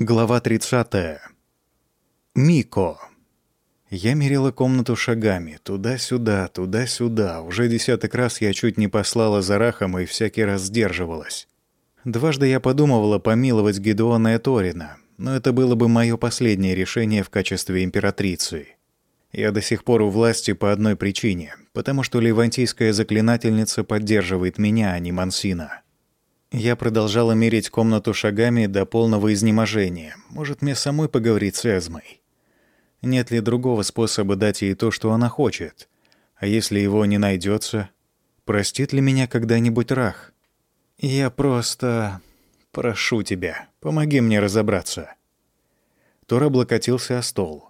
Глава 30. Мико. Я мерила комнату шагами, туда-сюда, туда-сюда. Уже десяток раз я чуть не послала за Рахом и всякий раз сдерживалась. Дважды я подумывала помиловать Гедеона и Торина, но это было бы мое последнее решение в качестве императрицы. Я до сих пор у власти по одной причине, потому что левантийская заклинательница поддерживает меня, а не Мансина. Я продолжала мерить комнату шагами до полного изнеможения. Может, мне самой поговорить с Эзмой? Нет ли другого способа дать ей то, что она хочет? А если его не найдется, простит ли меня когда-нибудь Рах? Я просто прошу тебя, помоги мне разобраться. Тор облокотился о стол.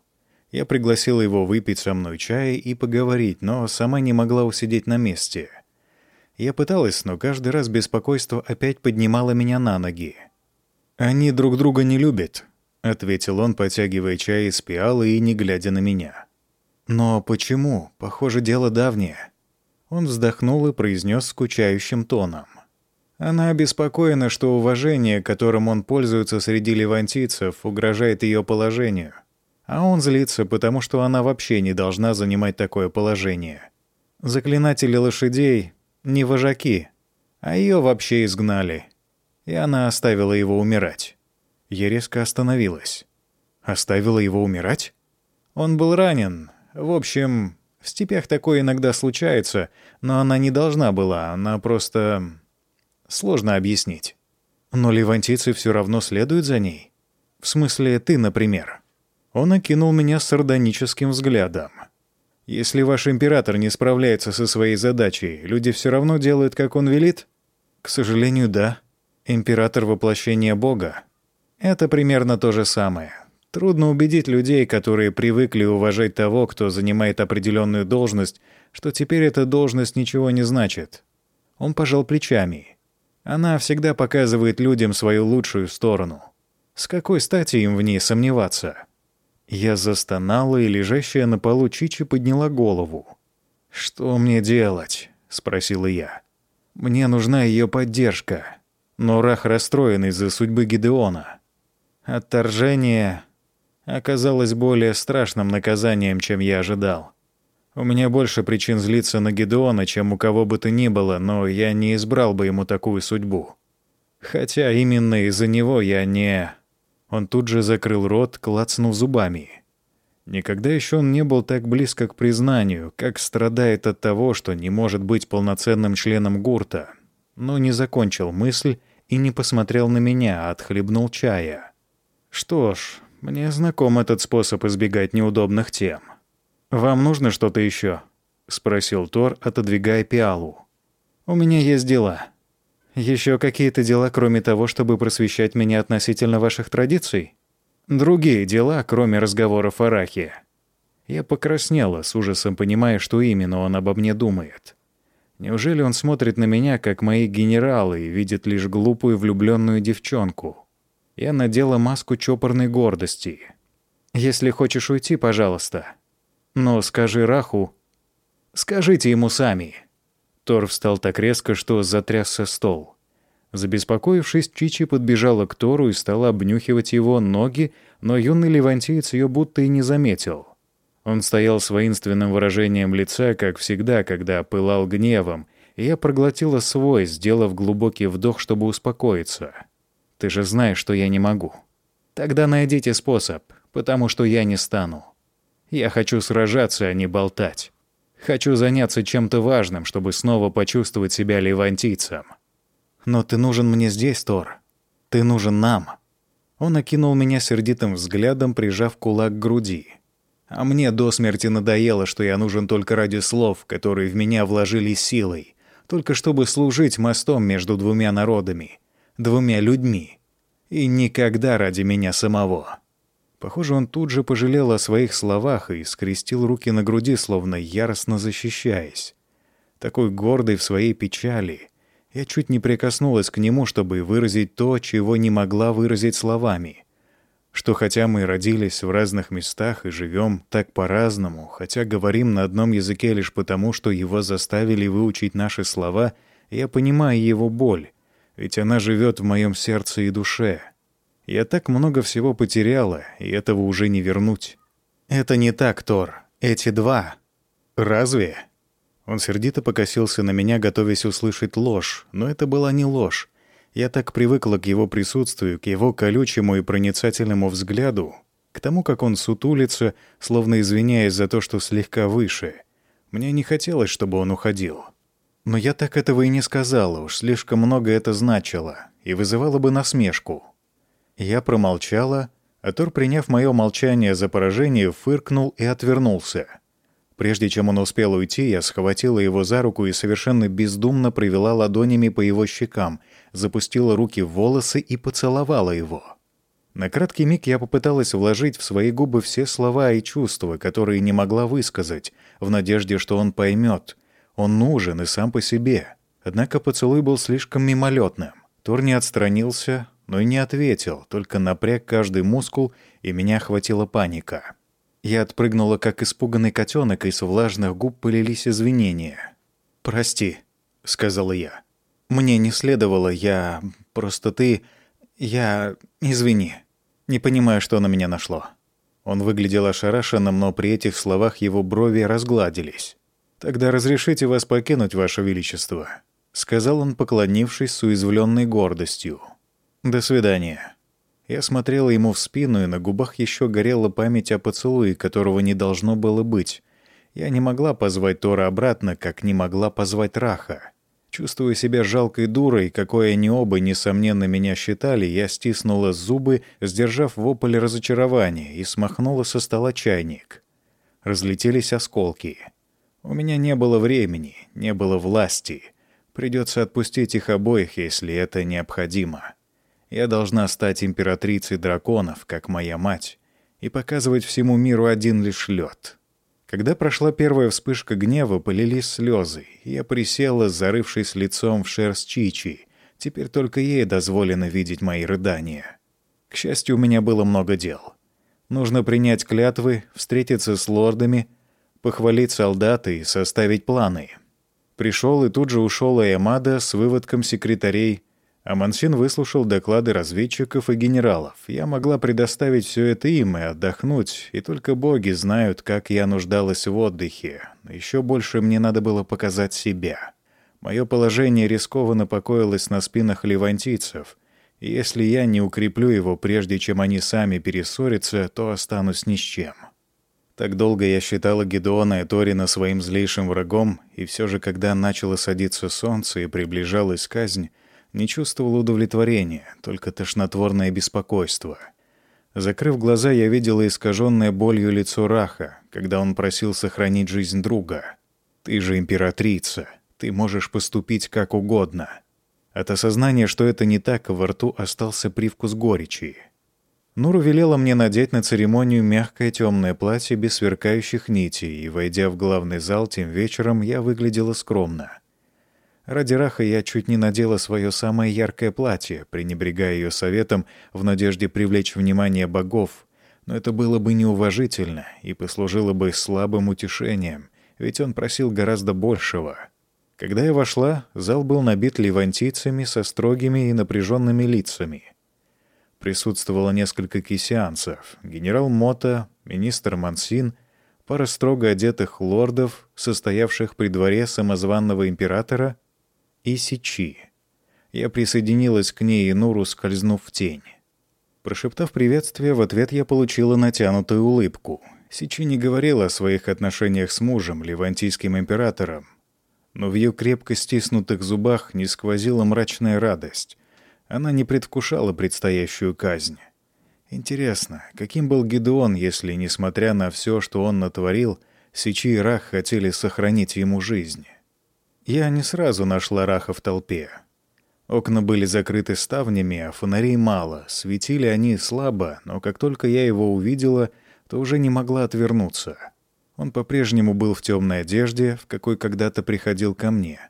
Я пригласила его выпить со мной чая и поговорить, но сама не могла усидеть на месте — я пыталась, но каждый раз беспокойство опять поднимало меня на ноги. «Они друг друга не любят», — ответил он, потягивая чай из пиалы и не глядя на меня. «Но почему? Похоже, дело давнее». Он вздохнул и произнес скучающим тоном. Она обеспокоена, что уважение, которым он пользуется среди левантийцев, угрожает ее положению. А он злится, потому что она вообще не должна занимать такое положение. Заклинатели лошадей не вожаки, а ее вообще изгнали. И она оставила его умирать. Я резко остановилась. Оставила его умирать? Он был ранен. В общем, в степях такое иногда случается, но она не должна была, она просто... Сложно объяснить. Но левантийцы все равно следуют за ней. В смысле, ты, например. Он окинул меня сардоническим взглядом. Если ваш император не справляется со своей задачей, люди все равно делают, как он велит? К сожалению, да. Император — воплощение Бога. Это примерно то же самое. Трудно убедить людей, которые привыкли уважать того, кто занимает определенную должность, что теперь эта должность ничего не значит. Он пожал плечами. Она всегда показывает людям свою лучшую сторону. С какой стати им в ней сомневаться? Я застонала, и лежащая на полу Чичи подняла голову. «Что мне делать?» — спросила я. «Мне нужна ее поддержка». Но Рах расстроен из-за судьбы Гидеона. Отторжение оказалось более страшным наказанием, чем я ожидал. У меня больше причин злиться на Гидеона, чем у кого бы то ни было, но я не избрал бы ему такую судьбу. Хотя именно из-за него я не... Он тут же закрыл рот, клацнув зубами. Никогда еще он не был так близко к признанию, как страдает от того, что не может быть полноценным членом гурта. Но не закончил мысль и не посмотрел на меня, а отхлебнул чая. Что ж, мне знаком этот способ избегать неудобных тем. «Вам нужно что-то еще?» — спросил Тор, отодвигая пиалу. «У меня есть дела». Еще какие-то дела, кроме того, чтобы просвещать меня относительно ваших традиций? Другие дела, кроме разговоров о Рахе. Я покраснела, с ужасом понимая, что именно он обо мне думает. Неужели он смотрит на меня, как мои генералы, и видит лишь глупую влюбленную девчонку? Я надела маску чопорной гордости. «Если хочешь уйти, пожалуйста. Но скажи Раху...» «Скажите ему сами». Тор встал так резко, что затрясся стол. Забеспокоившись, Чичи подбежала к Тору и стала обнюхивать его ноги, но юный левантиец ее будто и не заметил. Он стоял с воинственным выражением лица, как всегда, когда пылал гневом, и я проглотила свой, сделав глубокий вдох, чтобы успокоиться. «Ты же знаешь, что я не могу». «Тогда найдите способ, потому что я не стану. Я хочу сражаться, а не болтать». Хочу заняться чем-то важным, чтобы снова почувствовать себя левантийцем. Но ты нужен мне здесь, Тор. Ты нужен нам. Он окинул меня сердитым взглядом, прижав кулак к груди. А мне до смерти надоело, что я нужен только ради слов, которые в меня вложили силой, только чтобы служить мостом между двумя народами, двумя людьми. И никогда ради меня самого. Похоже, он тут же пожалел о своих словах и скрестил руки на груди, словно яростно защищаясь. Такой гордый в своей печали. Я чуть не прикоснулась к нему, чтобы выразить то, чего не могла выразить словами. Что хотя мы родились в разных местах и живем так по-разному, хотя говорим на одном языке лишь потому, что его заставили выучить наши слова, я понимаю его боль, ведь она живет в моем сердце и душе. Я так много всего потеряла, и этого уже не вернуть. Это не так, Тор. Эти два. Разве? Он сердито покосился на меня, готовясь услышать ложь, но это была не ложь. Я так привыкла к его присутствию, к его колючему и проницательному взгляду, к тому, как он сутулится, словно извиняясь за то, что слегка выше. Мне не хотелось, чтобы он уходил. Но я так этого и не сказала, уж слишком много это значило, и вызывало бы насмешку. Я промолчала, а Тор, приняв мое молчание за поражение, фыркнул и отвернулся. Прежде чем он успел уйти, я схватила его за руку и совершенно бездумно провела ладонями по его щекам, запустила руки в волосы и поцеловала его. На краткий миг я попыталась вложить в свои губы все слова и чувства, которые не могла высказать, в надежде, что он поймет. Он нужен и сам по себе. Однако поцелуй был слишком мимолетным. Тор не отстранился, но и не ответил, только напряг каждый мускул, и меня охватила паника. Я отпрыгнула, как испуганный котенок, и с влажных губ полились извинения. «Прости», — сказала я. «Мне не следовало, я... Просто ты... Я... Извини. Не понимаю, что на меня нашло». Он выглядел ошарашенным, но при этих словах его брови разгладились. «Тогда разрешите вас покинуть, Ваше Величество», — сказал он, поклонившись с уязвленной гордостью. «До свидания». Я смотрела ему в спину, и на губах еще горела память о поцелуе, которого не должно было быть. Я не могла позвать Тора обратно, как не могла позвать Раха. Чувствуя себя жалкой дурой, какой они оба, несомненно, меня считали, я стиснула зубы, сдержав вопль разочарования, и смахнула со стола чайник. Разлетелись осколки. У меня не было времени, не было власти. Придется отпустить их обоих, если это необходимо. Я должна стать императрицей драконов, как моя мать, и показывать всему миру один лишь лед. Когда прошла первая вспышка гнева, полились слезы. Я присела, зарывшись лицом в шерсть Чичи. Теперь только ей дозволено видеть мои рыдания. К счастью, у меня было много дел. Нужно принять клятвы, встретиться с лордами, похвалить солдаты и составить планы. Пришел и тут же ушел Аямада с выводком секретарей а Мансин выслушал доклады разведчиков и генералов. Я могла предоставить все это им и отдохнуть, и только боги знают, как я нуждалась в отдыхе. Еще больше мне надо было показать себя. Мое положение рискованно покоилось на спинах левантийцев, если я не укреплю его, прежде чем они сами перессорятся, то останусь ни с чем. Так долго я считала Гедеона и Торина своим злейшим врагом, и все же, когда начало садиться солнце и приближалась казнь, не чувствовал удовлетворения, только тошнотворное беспокойство. Закрыв глаза, я видела искаженное болью лицо Раха, когда он просил сохранить жизнь друга. «Ты же императрица, ты можешь поступить как угодно». От осознания, что это не так, во рту остался привкус горечи. Нуру велела мне надеть на церемонию мягкое темное платье без сверкающих нитей, и, войдя в главный зал тем вечером, я выглядела скромно. Ради Раха я чуть не надела свое самое яркое платье, пренебрегая ее советом в надежде привлечь внимание богов. Но это было бы неуважительно и послужило бы слабым утешением, ведь он просил гораздо большего. Когда я вошла, зал был набит левантийцами со строгими и напряженными лицами. Присутствовало несколько кисианцев, генерал Мота, министр Мансин, пара строго одетых лордов, состоявших при дворе самозванного императора — и Сичи. Я присоединилась к ней и Нуру, скользнув в тень. Прошептав приветствие, в ответ я получила натянутую улыбку. Сичи не говорила о своих отношениях с мужем, левантийским императором. Но в ее крепко стиснутых зубах не сквозила мрачная радость. Она не предвкушала предстоящую казнь. Интересно, каким был Гедеон, если, несмотря на все, что он натворил, Сичи и Рах хотели сохранить ему жизнь? Я не сразу нашла Раха в толпе. Окна были закрыты ставнями, а фонарей мало. Светили они слабо, но как только я его увидела, то уже не могла отвернуться. Он по-прежнему был в темной одежде, в какой когда-то приходил ко мне.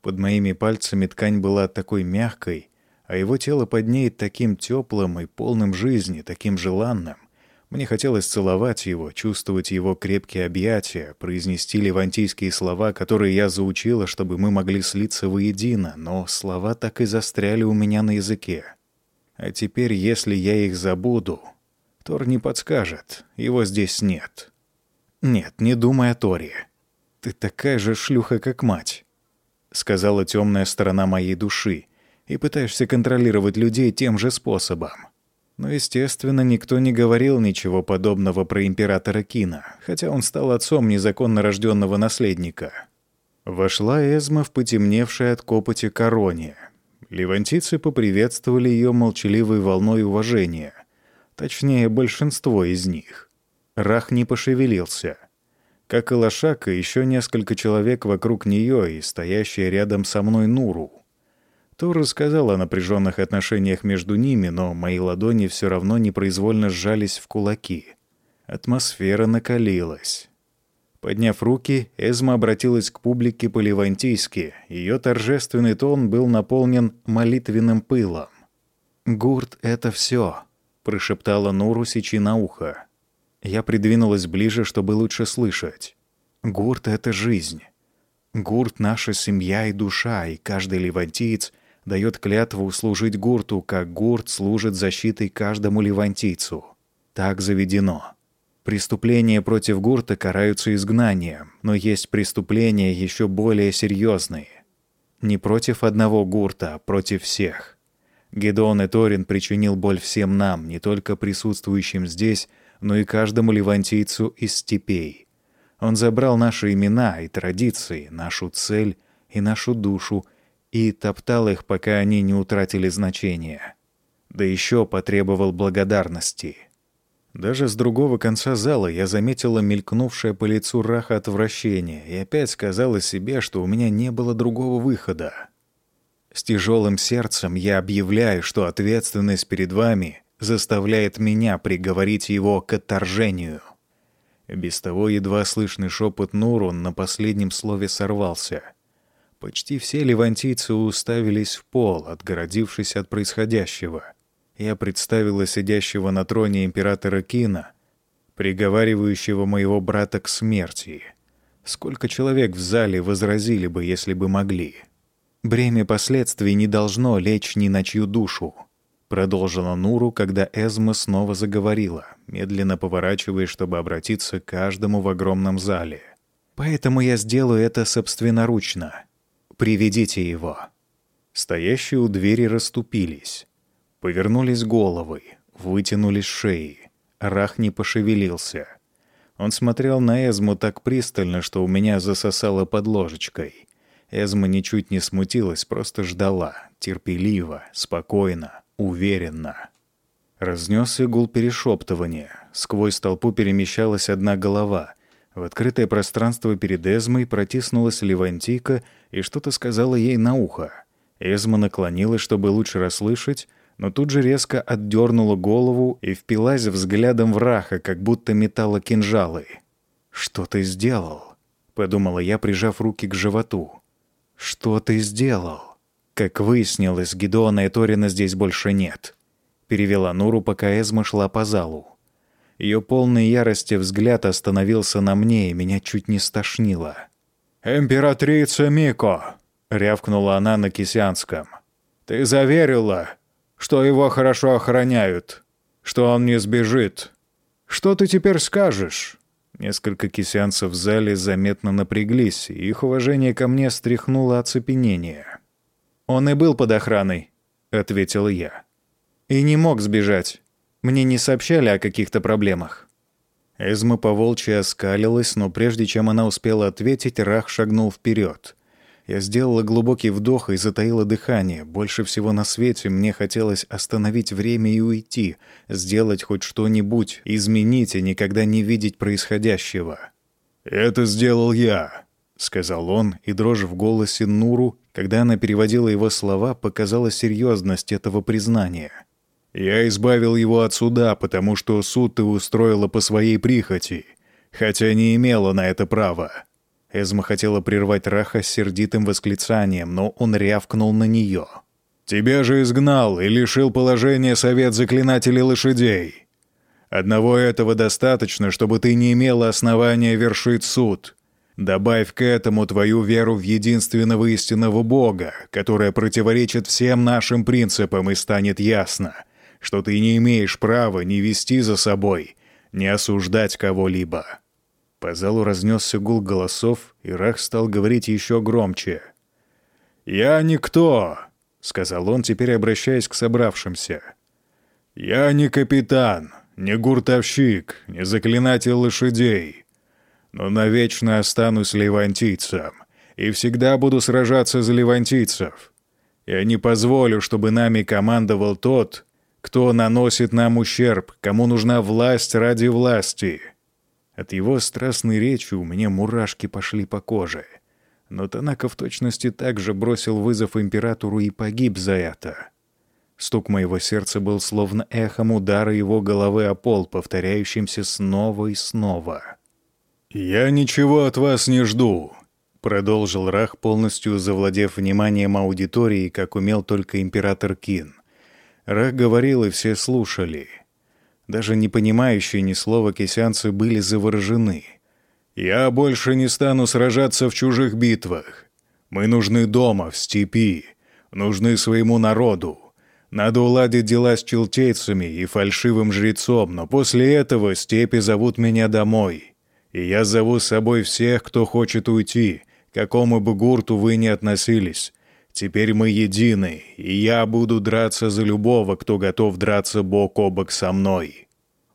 Под моими пальцами ткань была такой мягкой, а его тело под ней таким теплым и полным жизни, таким желанным. Мне хотелось целовать его, чувствовать его крепкие объятия, произнести левантийские слова, которые я заучила, чтобы мы могли слиться воедино, но слова так и застряли у меня на языке. А теперь, если я их забуду, Тор не подскажет, его здесь нет. Нет, не думай о Торе. Ты такая же шлюха, как мать, сказала темная сторона моей души, и пытаешься контролировать людей тем же способом. Но, естественно, никто не говорил ничего подобного про императора Кина, хотя он стал отцом незаконно рожденного наследника. Вошла Эзма в потемневшей от копоти короне. Левантийцы поприветствовали ее молчаливой волной уважения. Точнее, большинство из них. Рах не пошевелился. Как и лошак, и еще несколько человек вокруг нее и стоящие рядом со мной Нуру. Тор рассказал о напряженных отношениях между ними, но мои ладони все равно непроизвольно сжались в кулаки. Атмосфера накалилась. Подняв руки, Эзма обратилась к публике по-левантийски. Ее торжественный тон был наполнен молитвенным пылом. «Гурт — это все», — прошептала Нуру сечи на ухо. Я придвинулась ближе, чтобы лучше слышать. «Гурт — это жизнь. Гурт — наша семья и душа, и каждый левантиец — дает клятву служить гурту, как гурт служит защитой каждому левантийцу. Так заведено. Преступления против гурта караются изгнанием, но есть преступления еще более серьезные. Не против одного гурта, а против всех. Гедон и Торин причинил боль всем нам, не только присутствующим здесь, но и каждому левантийцу из степей. Он забрал наши имена и традиции, нашу цель и нашу душу, и топтал их, пока они не утратили значения. Да еще потребовал благодарности. Даже с другого конца зала я заметила мелькнувшее по лицу Раха отвращение и опять сказала себе, что у меня не было другого выхода. С тяжелым сердцем я объявляю, что ответственность перед вами заставляет меня приговорить его к отторжению. Без того едва слышный шепот Нуру на последнем слове сорвался — Почти все левантийцы уставились в пол, отгородившись от происходящего. Я представила сидящего на троне императора Кина, приговаривающего моего брата к смерти. Сколько человек в зале возразили бы, если бы могли? Бремя последствий не должно лечь ни на чью душу. Продолжила Нуру, когда Эзма снова заговорила, медленно поворачиваясь, чтобы обратиться к каждому в огромном зале. «Поэтому я сделаю это собственноручно. Приведите его». Стоящие у двери расступились. Повернулись головы, вытянулись шеи. Рах не пошевелился. Он смотрел на Эзму так пристально, что у меня засосало под ложечкой. Эзма ничуть не смутилась, просто ждала, терпеливо, спокойно, уверенно. Разнесся гул перешептывания. Сквозь толпу перемещалась одна голова — в открытое пространство перед Эзмой протиснулась Левантийка и что-то сказала ей на ухо. Эзма наклонилась, чтобы лучше расслышать, но тут же резко отдернула голову и впилась взглядом в Раха, как будто метала кинжалы. «Что ты сделал?» — подумала я, прижав руки к животу. «Что ты сделал?» Как выяснилось, Гедеона и Торина здесь больше нет. Перевела Нуру, пока Эзма шла по залу. Ее полный ярости взгляд остановился на мне, и меня чуть не стошнило. «Императрица Мико!» — рявкнула она на кисянском. «Ты заверила, что его хорошо охраняют, что он не сбежит. Что ты теперь скажешь?» Несколько кисянцев в зале заметно напряглись, и их уважение ко мне стряхнуло оцепенение. «Он и был под охраной», — ответил я. «И не мог сбежать. Мне не сообщали о каких-то проблемах». Эзма поволчья оскалилась, но прежде чем она успела ответить, Рах шагнул вперед. Я сделала глубокий вдох и затаила дыхание. Больше всего на свете мне хотелось остановить время и уйти, сделать хоть что-нибудь, изменить и никогда не видеть происходящего. «Это сделал я», — сказал он, и дрожь в голосе Нуру, когда она переводила его слова, показала серьезность этого признания. Я избавил его от суда, потому что суд ты устроила по своей прихоти, хотя не имела на это права». Эзма хотела прервать Раха с сердитым восклицанием, но он рявкнул на нее. «Тебя же изгнал и лишил положения совет заклинателей лошадей. Одного этого достаточно, чтобы ты не имела основания вершить суд. Добавь к этому твою веру в единственного истинного Бога, которая противоречит всем нашим принципам, и станет ясно, что ты не имеешь права ни вести за собой, ни осуждать кого-либо». По залу разнесся гул голосов, и Рах стал говорить еще громче. «Я никто», — сказал он, теперь обращаясь к собравшимся. «Я не капитан, не гуртовщик, не заклинатель лошадей но навечно останусь левантийцем и всегда буду сражаться за левантийцев. Я не позволю, чтобы нами командовал тот, кто наносит нам ущерб, кому нужна власть ради власти». От его страстной речи у меня мурашки пошли по коже. Но Танака в точности также бросил вызов императору и погиб за это. Стук моего сердца был словно эхом удара его головы о пол, повторяющимся снова и снова. «Я ничего от вас не жду», — продолжил Рах, полностью завладев вниманием аудитории, как умел только император Кин. Рах говорил, и все слушали. Даже не понимающие ни слова кисянцы были заворожены. «Я больше не стану сражаться в чужих битвах. Мы нужны дома, в степи, нужны своему народу. Надо уладить дела с челтейцами и фальшивым жрецом, но после этого степи зовут меня домой» и я зову с собой всех, кто хочет уйти, к какому бы гурту вы ни относились. Теперь мы едины, и я буду драться за любого, кто готов драться бок о бок со мной».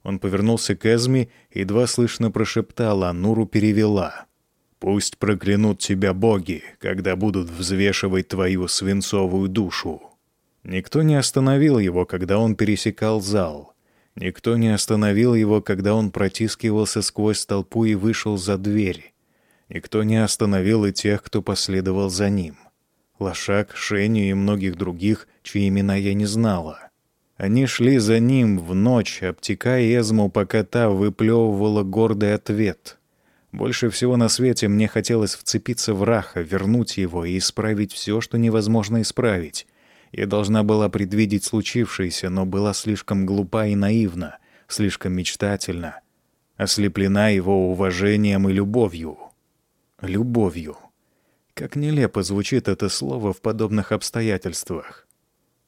Он повернулся к Эзми и едва слышно прошептал, а Нуру перевела. «Пусть проклянут тебя боги, когда будут взвешивать твою свинцовую душу». Никто не остановил его, когда он пересекал зал. Никто не остановил его, когда он протискивался сквозь толпу и вышел за дверь. Никто не остановил и тех, кто последовал за ним. Лошак, Шеню и многих других, чьи имена я не знала. Они шли за ним в ночь, обтекая Эзму, пока та выплевывала гордый ответ. Больше всего на свете мне хотелось вцепиться в Раха, вернуть его и исправить все, что невозможно исправить — я должна была предвидеть случившееся, но была слишком глупа и наивна, слишком мечтательна, ослеплена его уважением и любовью. Любовью. Как нелепо звучит это слово в подобных обстоятельствах.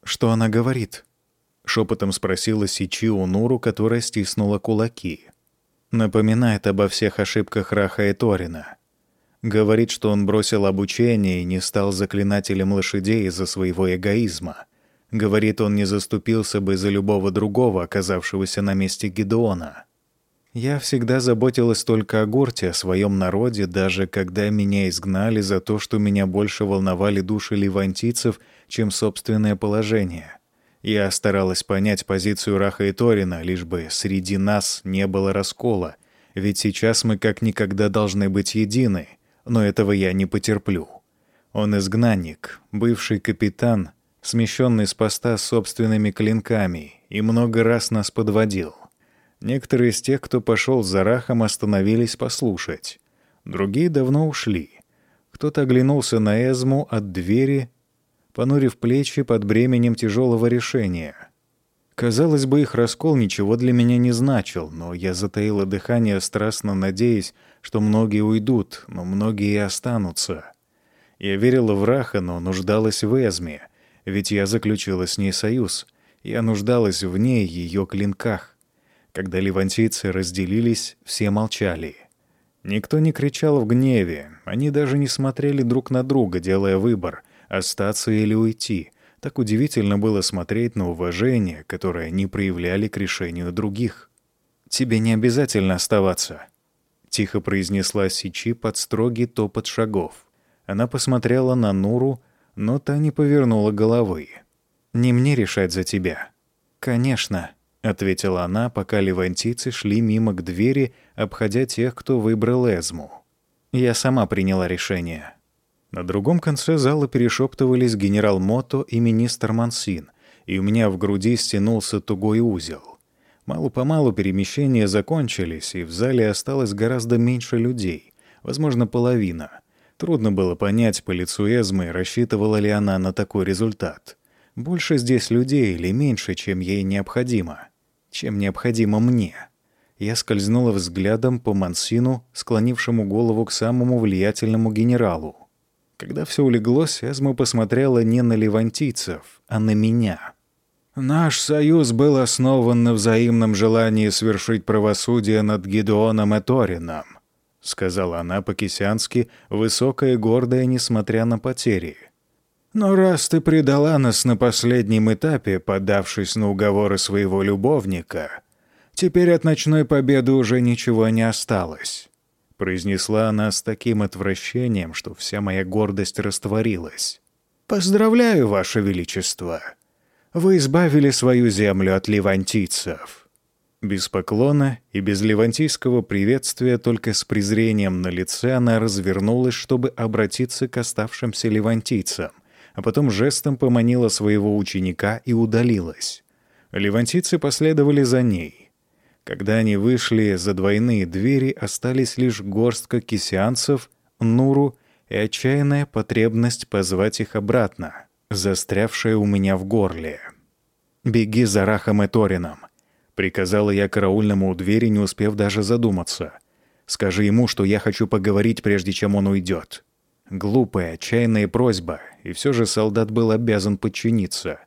«Что она говорит?» — шепотом спросила Сичи у Нуру, которая стиснула кулаки. «Напоминает обо всех ошибках Раха и Торина. Говорит, что он бросил обучение и не стал заклинателем лошадей из-за своего эгоизма. Говорит, он не заступился бы за любого другого, оказавшегося на месте Гедеона. Я всегда заботилась только о Горте, о своем народе, даже когда меня изгнали за то, что меня больше волновали души ливантийцев, чем собственное положение. Я старалась понять позицию Раха и Торина, лишь бы среди нас не было раскола, ведь сейчас мы как никогда должны быть едины — но этого я не потерплю. Он изгнанник, бывший капитан, смещенный с поста собственными клинками, и много раз нас подводил. Некоторые из тех, кто пошел за Рахом, остановились послушать. Другие давно ушли. Кто-то оглянулся на Эзму от двери, понурив плечи под бременем тяжелого решения. Казалось бы, их раскол ничего для меня не значил, но я затаила дыхание, страстно надеясь, что многие уйдут, но многие и останутся. Я верила в Раха, но нуждалась в Эзме, ведь я заключила с ней союз. Я нуждалась в ней, ее клинках. Когда ливантийцы разделились, все молчали. Никто не кричал в гневе, они даже не смотрели друг на друга, делая выбор — остаться или уйти. Так удивительно было смотреть на уважение, которое они проявляли к решению других. «Тебе не обязательно оставаться», тихо произнесла Сичи под строгий топот шагов. Она посмотрела на Нуру, но та не повернула головы. «Не мне решать за тебя». «Конечно», — ответила она, пока левантийцы шли мимо к двери, обходя тех, кто выбрал Эзму. «Я сама приняла решение». На другом конце зала перешептывались генерал Мото и министр Мансин, и у меня в груди стянулся тугой узел. Мало-помалу перемещения закончились, и в зале осталось гораздо меньше людей, возможно, половина. Трудно было понять по лицу Эзмы, рассчитывала ли она на такой результат. Больше здесь людей или меньше, чем ей необходимо? Чем необходимо мне? Я скользнула взглядом по Мансину, склонившему голову к самому влиятельному генералу. Когда все улеглось, Эзма посмотрела не на левантийцев, а на меня. «Наш союз был основан на взаимном желании свершить правосудие над Гедеоном и Торином», — сказала она по-кисянски, высокая и гордая, несмотря на потери. «Но раз ты предала нас на последнем этапе, поддавшись на уговоры своего любовника, теперь от ночной победы уже ничего не осталось», — произнесла она с таким отвращением, что вся моя гордость растворилась. «Поздравляю, Ваше Величество! Вы избавили свою землю от левантийцев». Без поклона и без левантийского приветствия, только с презрением на лице она развернулась, чтобы обратиться к оставшимся левантийцам, а потом жестом поманила своего ученика и удалилась. Левантийцы последовали за ней. Когда они вышли за двойные двери, остались лишь горстка кисианцев, Нуру и отчаянная потребность позвать их обратно, застрявшая у меня в горле. «Беги за Рахом и Торином. Приказала я караульному у двери, не успев даже задуматься. «Скажи ему, что я хочу поговорить, прежде чем он уйдет». Глупая, отчаянная просьба, и все же солдат был обязан подчиниться.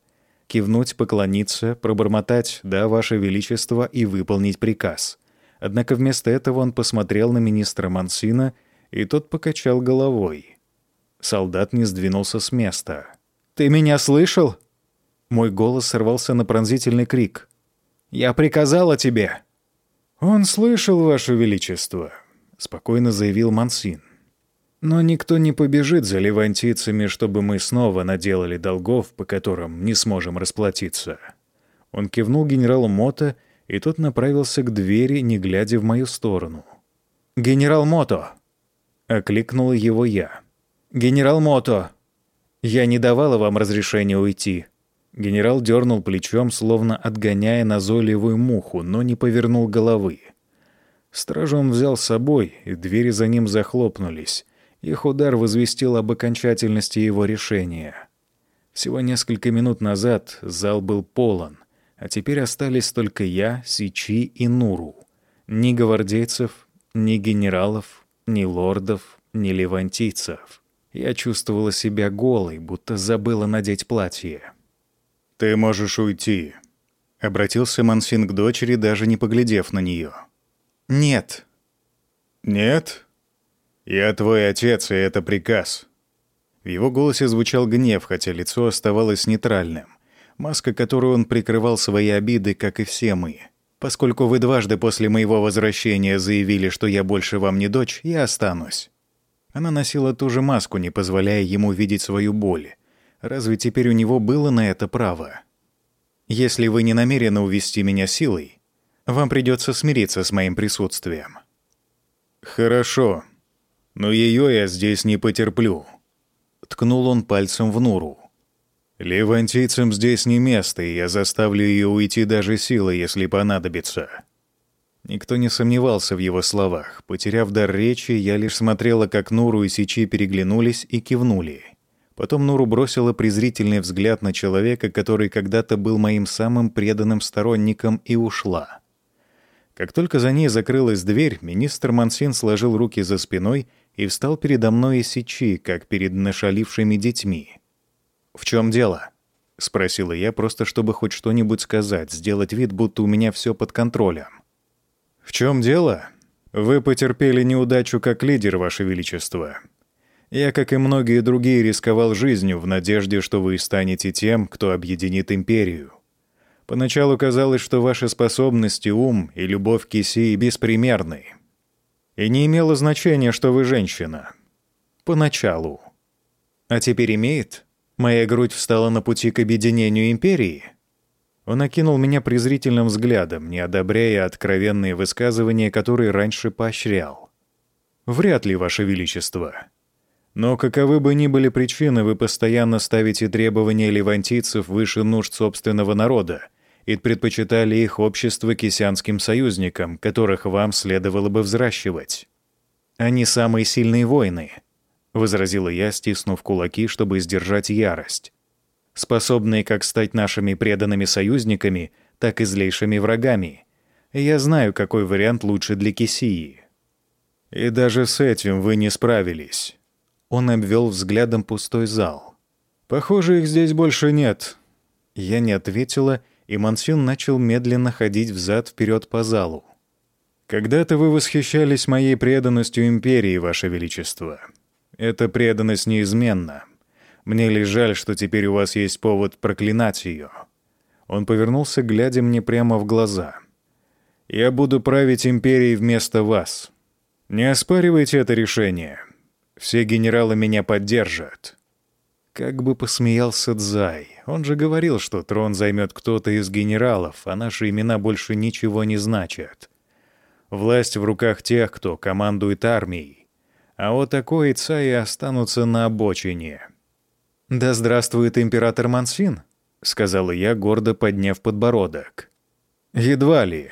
Кивнуть, поклониться, пробормотать «Да, Ваше Величество» и выполнить приказ. Однако вместо этого он посмотрел на министра Мансина, и тот покачал головой. Солдат не сдвинулся с места. «Ты меня слышал?» Мой голос сорвался на пронзительный крик. Я приказала тебе». «Он слышал, Ваше Величество», — спокойно заявил Мансин. «Но никто не побежит за левантийцами, чтобы мы снова наделали долгов, по которым не сможем расплатиться». Он кивнул генералу Мото, и тот направился к двери, не глядя в мою сторону. «Генерал Мото!» — окликнул его я. «Генерал Мото! Я не давала вам разрешения уйти. Генерал дернул плечом, словно отгоняя назойливую муху, но не повернул головы. Стражу он взял с собой, и двери за ним захлопнулись. Их удар возвестил об окончательности его решения. Всего несколько минут назад зал был полон, а теперь остались только я, Сичи и Нуру. Ни гвардейцев, ни генералов, ни лордов, ни левантийцев. Я чувствовала себя голой, будто забыла надеть платье. «Ты можешь уйти», — обратился Мансин к дочери, даже не поглядев на нее. «Нет». «Нет? Я твой отец, и это приказ». В его голосе звучал гнев, хотя лицо оставалось нейтральным. Маска, которую он прикрывал свои обиды, как и все мы. «Поскольку вы дважды после моего возвращения заявили, что я больше вам не дочь, я останусь». Она носила ту же маску, не позволяя ему видеть свою боль. Разве теперь у него было на это право? Если вы не намерены увести меня силой, вам придется смириться с моим присутствием. Хорошо, но ее я здесь не потерплю. Ткнул он пальцем в Нуру. Левантийцам здесь не место, и я заставлю ее уйти даже силой, если понадобится. Никто не сомневался в его словах. Потеряв дар речи, я лишь смотрела, как Нуру и Сичи переглянулись и кивнули. Потом Нуру бросила презрительный взгляд на человека, который когда-то был моим самым преданным сторонником, и ушла. Как только за ней закрылась дверь, министр Мансин сложил руки за спиной и встал передо мной и сечи, как перед нашалившими детьми. «В чем дело?» — спросила я, просто чтобы хоть что-нибудь сказать, сделать вид, будто у меня все под контролем. «В чем дело? Вы потерпели неудачу как лидер, Ваше Величество. Я, как и многие другие, рисковал жизнью в надежде, что вы станете тем, кто объединит империю. Поначалу казалось, что ваши способности, ум и любовь к Кисии беспримерны. И не имело значения, что вы женщина. Поначалу. А теперь имеет? Моя грудь встала на пути к объединению империи? Он окинул меня презрительным взглядом, не одобряя откровенные высказывания, которые раньше поощрял. «Вряд ли, Ваше Величество. Но каковы бы ни были причины, вы постоянно ставите требования левантийцев выше нужд собственного народа и предпочитали их общество кисянским союзникам, которых вам следовало бы взращивать. Они самые сильные воины, — возразила я, стиснув кулаки, чтобы сдержать ярость. Способные как стать нашими преданными союзниками, так и злейшими врагами. Я знаю, какой вариант лучше для Кисии. И даже с этим вы не справились. Он обвел взглядом пустой зал. Похоже, их здесь больше нет. Я не ответила, и Мансюн начал медленно ходить взад-вперед по залу. «Когда-то вы восхищались моей преданностью империи, Ваше Величество. Эта преданность неизменна. Мне лишь жаль, что теперь у вас есть повод проклинать ее». Он повернулся, глядя мне прямо в глаза. «Я буду править империей вместо вас. Не оспаривайте это решение. Все генералы меня поддержат». Как бы посмеялся Дзай. Он же говорил, что трон займет кто-то из генералов, а наши имена больше ничего не значат. Власть в руках тех, кто командует армией. А вот такой Цаи останутся на обочине. «Да здравствует император Мансин», — сказала я, гордо подняв подбородок. «Едва ли.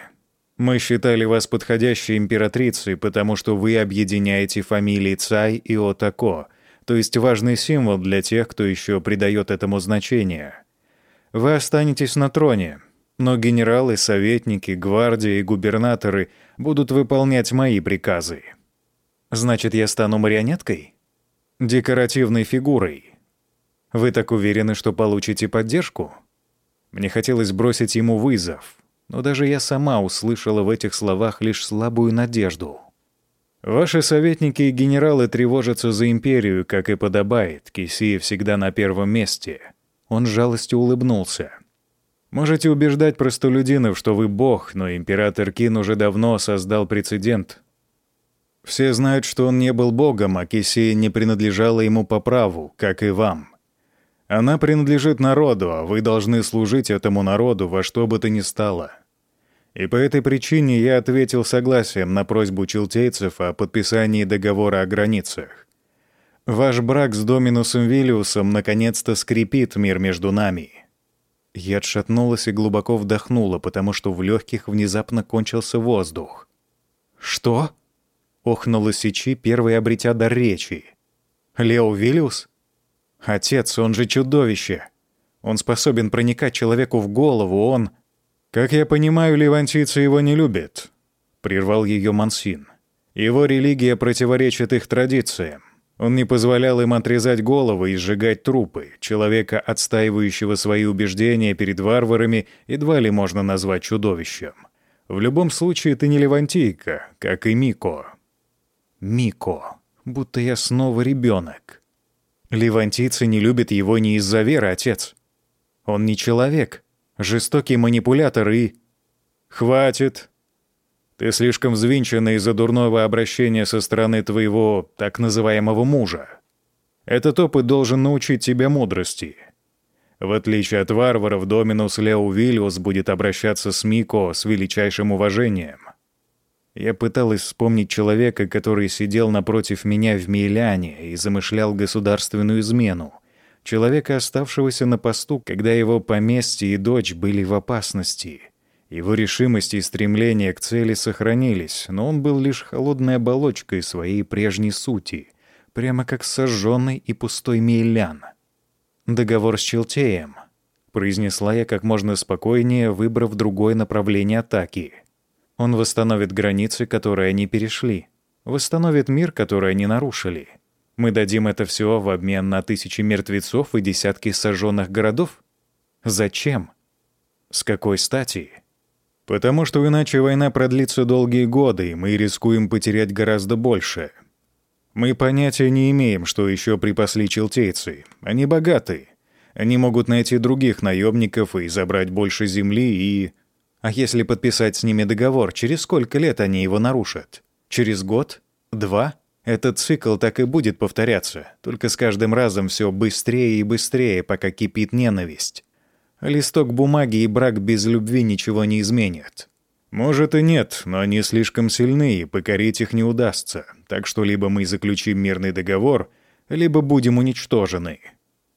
Мы считали вас подходящей императрицей, потому что вы объединяете фамилии Цай и Отако, то есть важный символ для тех, кто еще придает этому значение. Вы останетесь на троне, но генералы, советники, гвардия и губернаторы будут выполнять мои приказы. Значит, я стану марионеткой? Декоративной фигурой. Вы так уверены, что получите поддержку? Мне хотелось бросить ему вызов, но даже я сама услышала в этих словах лишь слабую надежду. Ваши советники и генералы тревожатся за империю, как и подобает. Кисия всегда на первом месте. Он жалостью улыбнулся. Можете убеждать простолюдинов, что вы бог, но император Кин уже давно создал прецедент. Все знают, что он не был богом, а Кисия не принадлежала ему по праву, как и вам. Она принадлежит народу, а вы должны служить этому народу во что бы то ни стало. И по этой причине я ответил согласием на просьбу челтейцев о подписании договора о границах. Ваш брак с Доминусом Виллиусом наконец-то скрепит мир между нами. Я отшатнулась и глубоко вдохнула, потому что в легких внезапно кончился воздух. «Что?» — охнула Сичи, первой обретя дар речи. «Лео Виллиус? Отец, он же чудовище! Он способен проникать человеку в голову, он...» «Как я понимаю, левантийцы его не любят», — прервал ее Мансин. «Его религия противоречит их традициям. Он не позволял им отрезать головы и сжигать трупы. Человека, отстаивающего свои убеждения перед варварами, едва ли можно назвать чудовищем. В любом случае, ты не левантийка, как и Мико. Мико. Будто я снова ребенок. Левантийцы не любят его не из-за веры, отец. Он не человек. Жестокий манипулятор и... «Хватит!» Ты слишком взвинчена из-за дурного обращения со стороны твоего так называемого мужа. Этот опыт должен научить тебя мудрости. В отличие от варваров, Доминус Лео Виллиус будет обращаться с Мико с величайшим уважением. Я пыталась вспомнить человека, который сидел напротив меня в Миляне и замышлял государственную измену. Человека, оставшегося на посту, когда его поместье и дочь были в опасности — его решимость и стремление к цели сохранились, но он был лишь холодной оболочкой своей прежней сути, прямо как сожженный и пустой мейлян. «Договор с Челтеем», — произнесла я как можно спокойнее, выбрав другое направление атаки. «Он восстановит границы, которые они перешли, восстановит мир, который они нарушили. Мы дадим это все в обмен на тысячи мертвецов и десятки сожженных городов? Зачем? С какой стати?» Потому что иначе война продлится долгие годы, и мы рискуем потерять гораздо больше. Мы понятия не имеем, что еще припасли челтейцы. Они богаты. Они могут найти других наемников и забрать больше земли и... А если подписать с ними договор, через сколько лет они его нарушат? Через год? Два? Этот цикл так и будет повторяться, только с каждым разом все быстрее и быстрее, пока кипит ненависть. Листок бумаги и брак без любви ничего не изменят. Может и нет, но они слишком сильны, и покорить их не удастся. Так что либо мы заключим мирный договор, либо будем уничтожены.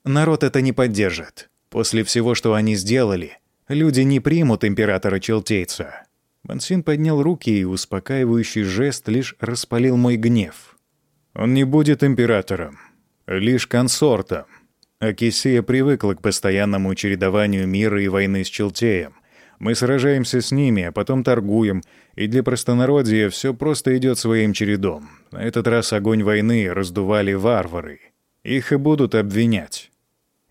Народ это не поддержит. После всего, что они сделали, люди не примут императора Челтейца. Мансин поднял руки, и успокаивающий жест лишь распалил мой гнев. Он не будет императором, лишь консортом. Акисия привыкла к постоянному чередованию мира и войны с Челтеем. Мы сражаемся с ними, а потом торгуем, и для простонародья все просто идет своим чередом. На этот раз огонь войны раздували варвары. Их и будут обвинять.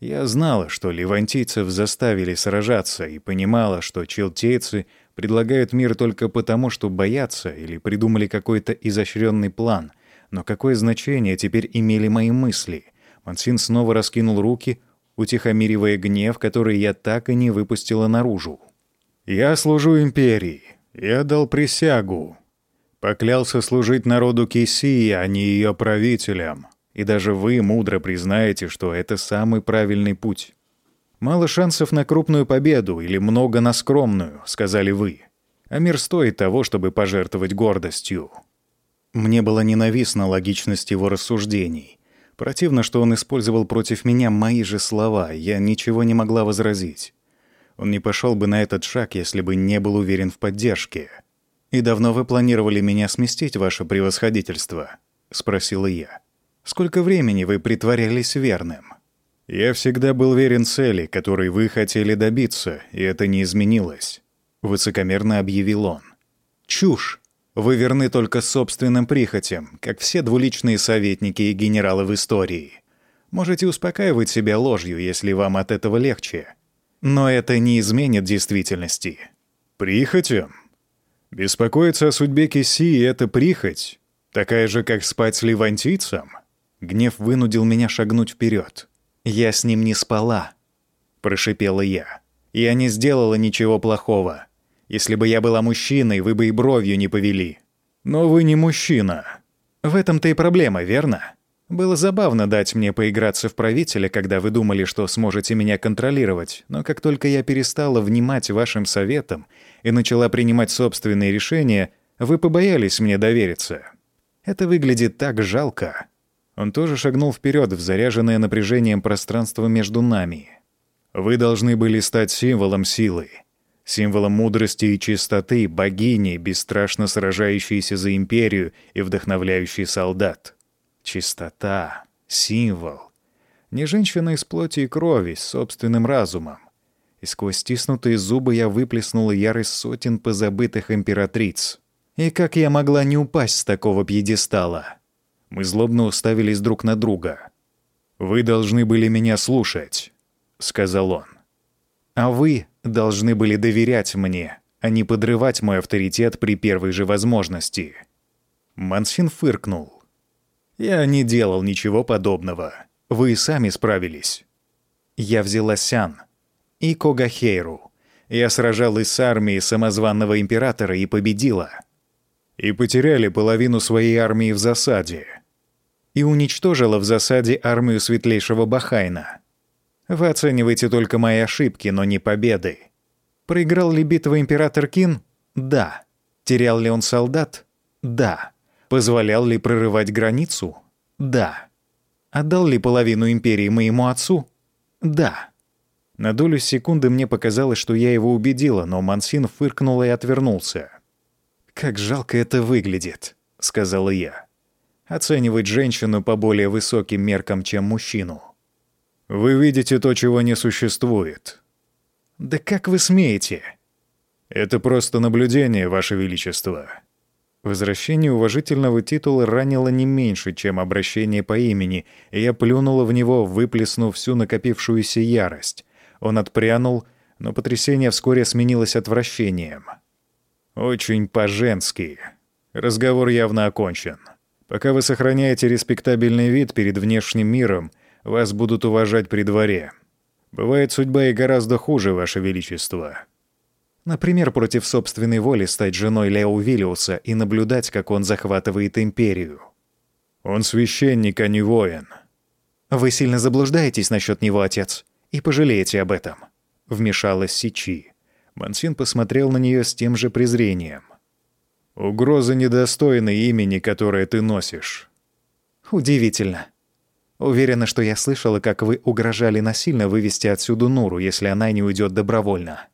Я знала, что левантийцев заставили сражаться, и понимала, что челтейцы предлагают мир только потому, что боятся или придумали какой-то изощренный план. Но какое значение теперь имели мои мысли? Мансин снова раскинул руки, утихомиривая гнев, который я так и не выпустила наружу. «Я служу империи. Я дал присягу. Поклялся служить народу Кисии, а не ее правителям. И даже вы мудро признаете, что это самый правильный путь. Мало шансов на крупную победу или много на скромную, сказали вы. А мир стоит того, чтобы пожертвовать гордостью». Мне была ненавистна логичность его рассуждений. Противно, что он использовал против меня мои же слова, я ничего не могла возразить. Он не пошел бы на этот шаг, если бы не был уверен в поддержке. «И давно вы планировали меня сместить, ваше превосходительство?» — спросила я. «Сколько времени вы притворялись верным?» «Я всегда был верен цели, которой вы хотели добиться, и это не изменилось», — высокомерно объявил он. «Чушь! Вы верны только собственным прихотям, как все двуличные советники и генералы в истории. Можете успокаивать себя ложью, если вам от этого легче. Но это не изменит действительности. Прихотям? Беспокоиться о судьбе Кисии — это прихоть, такая же, как спать с левантийцем? Гнев вынудил меня шагнуть вперед. «Я с ним не спала», — прошипела я. «Я не сделала ничего плохого. Если бы я была мужчиной, вы бы и бровью не повели. Но вы не мужчина. В этом-то и проблема, верно?» Было забавно дать мне поиграться в правителя, когда вы думали, что сможете меня контролировать, но как только я перестала внимать вашим советам и начала принимать собственные решения, вы побоялись мне довериться. Это выглядит так жалко. Он тоже шагнул вперед в заряженное напряжением пространство между нами. Вы должны были стать символом силы, символом мудрости и чистоты, богини, бесстрашно сражающейся за империю и вдохновляющей солдат. Чистота, символ. Не женщина из плоти и крови, с собственным разумом. И сквозь стиснутые зубы я выплеснула ярость сотен позабытых императриц. И как я могла не упасть с такого пьедестала? Мы злобно уставились друг на друга. «Вы должны были меня слушать», — сказал он. «А вы должны были доверять мне, а не подрывать мой авторитет при первой же возможности». Мансфин фыркнул. Я не делал ничего подобного. Вы сами справились. Я взяла Сян и Когахейру. Я сражалась с армией самозванного императора и победила. И потеряли половину своей армии в засаде. И уничтожила в засаде армию светлейшего Бахайна. Вы оцениваете только мои ошибки, но не победы. Проиграл ли битву император Кин? Да. Терял ли он солдат? Да. Позволял ли прорывать границу? Да. Отдал ли половину империи моему отцу? Да. На долю секунды мне показалось, что я его убедила, но Мансин фыркнул и отвернулся. «Как жалко это выглядит», — сказала я. «Оценивать женщину по более высоким меркам, чем мужчину». «Вы видите то, чего не существует». «Да как вы смеете?» «Это просто наблюдение, Ваше Величество. Возвращение уважительного титула ранило не меньше, чем обращение по имени, и я плюнула в него, выплеснув всю накопившуюся ярость. Он отпрянул, но потрясение вскоре сменилось отвращением. «Очень по-женски. Разговор явно окончен. Пока вы сохраняете респектабельный вид перед внешним миром, вас будут уважать при дворе. Бывает судьба и гораздо хуже, Ваше Величество». Например, против собственной воли стать женой Лео Виллиуса и наблюдать, как он захватывает империю. Он священник, а не воин. Вы сильно заблуждаетесь насчет него, отец, и пожалеете об этом. Вмешалась Сичи. Мансин посмотрел на нее с тем же презрением. «Угроза недостойна имени, которое ты носишь». «Удивительно. Уверена, что я слышала, как вы угрожали насильно вывести отсюда Нуру, если она не уйдет добровольно».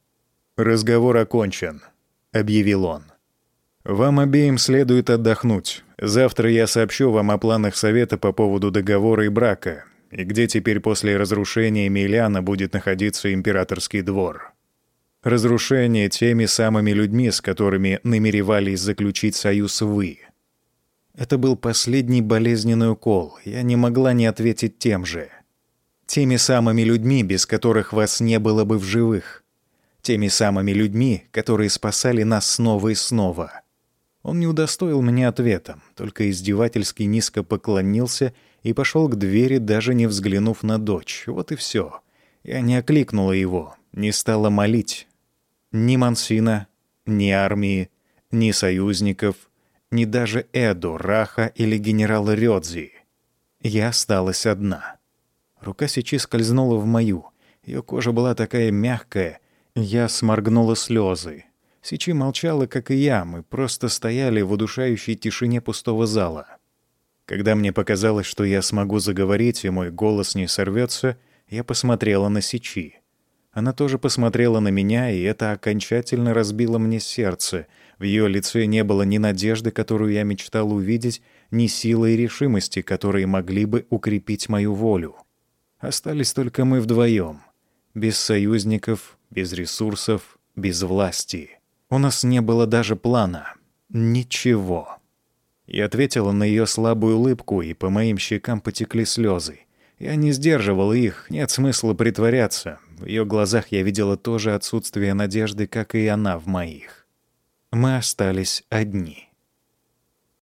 «Разговор окончен», — объявил он. «Вам обеим следует отдохнуть. Завтра я сообщу вам о планах Совета по поводу договора и брака, и где теперь после разрушения Миляна будет находиться императорский двор». Разрушение теми самыми людьми, с которыми намеревались заключить союз вы. Это был последний болезненный укол. Я не могла не ответить тем же. Теми самыми людьми, без которых вас не было бы в живых. Теми самыми людьми, которые спасали нас снова и снова. Он не удостоил меня ответом, только издевательски низко поклонился и пошел к двери, даже не взглянув на дочь. Вот и все. Я не окликнула его, не стала молить. Ни Мансина, ни армии, ни союзников, ни даже Эду, Раха или генерала Рёдзи. Я осталась одна. Рука Сичи скользнула в мою. Ее кожа была такая мягкая. Я сморгнула слезы. Сичи молчала, как и я. Мы просто стояли в удушающей тишине пустого зала. Когда мне показалось, что я смогу заговорить, и мой голос не сорвется, я посмотрела на Сичи. Она тоже посмотрела на меня, и это окончательно разбило мне сердце. В ее лице не было ни надежды, которую я мечтал увидеть, ни силы и решимости, которые могли бы укрепить мою волю. Остались только мы вдвоем. Без союзников, без ресурсов, без власти. У нас не было даже плана. Ничего. Я ответила на ее слабую улыбку, и по моим щекам потекли слезы. Я не сдерживал их, нет смысла притворяться. В ее глазах я видела то же отсутствие надежды, как и она в моих. Мы остались одни.